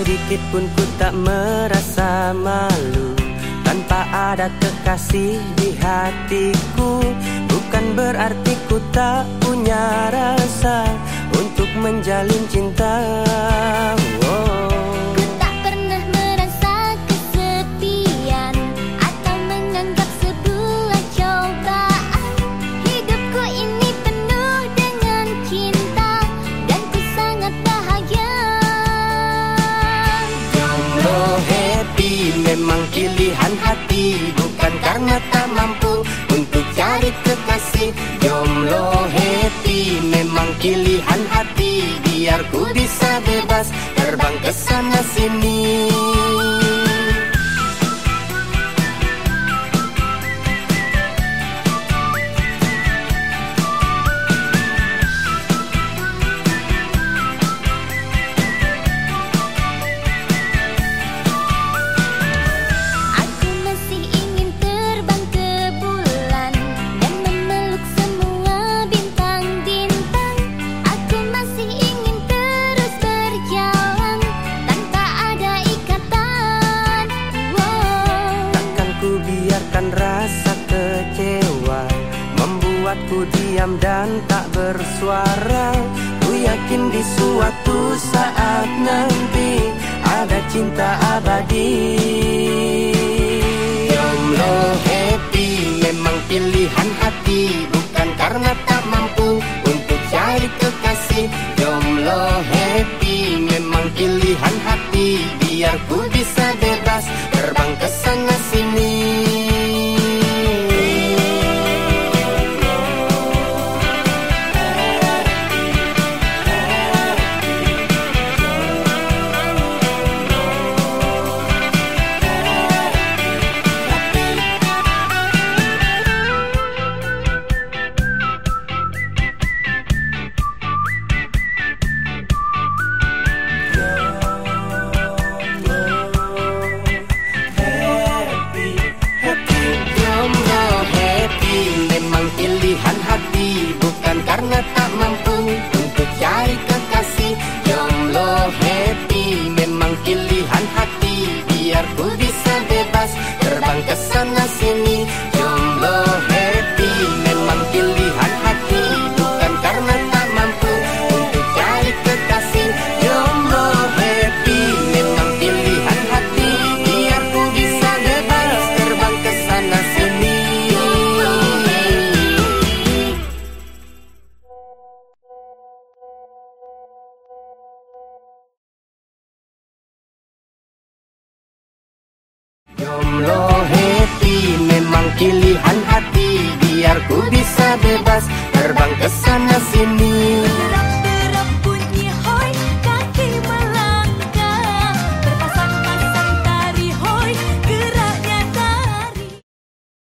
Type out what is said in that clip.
Sedikit pun ku tak merasa malu. Tanpa ada kekasih di hatiku Bukan berarti ku tak punya rasa. Untuk menjalin cinta pilihan hati Bukan karena tak mampu untuk cari kekasih. Jomblo happy memang pilihan hati Biar ku bisa bebas terbang ke sana sini membuatku diam dan tak bersuara. Ku yakin di suatu saat nanti Ada cinta abadi. Jomblo happy memang pilihan hati Bukan karena tak mampu untuk cari kekasih. Jomblo happy memang pilihan hati Biar ku bisa Jomblo happy. Memang pilihan hati Biar ku bisa bebas. Terbang ke sana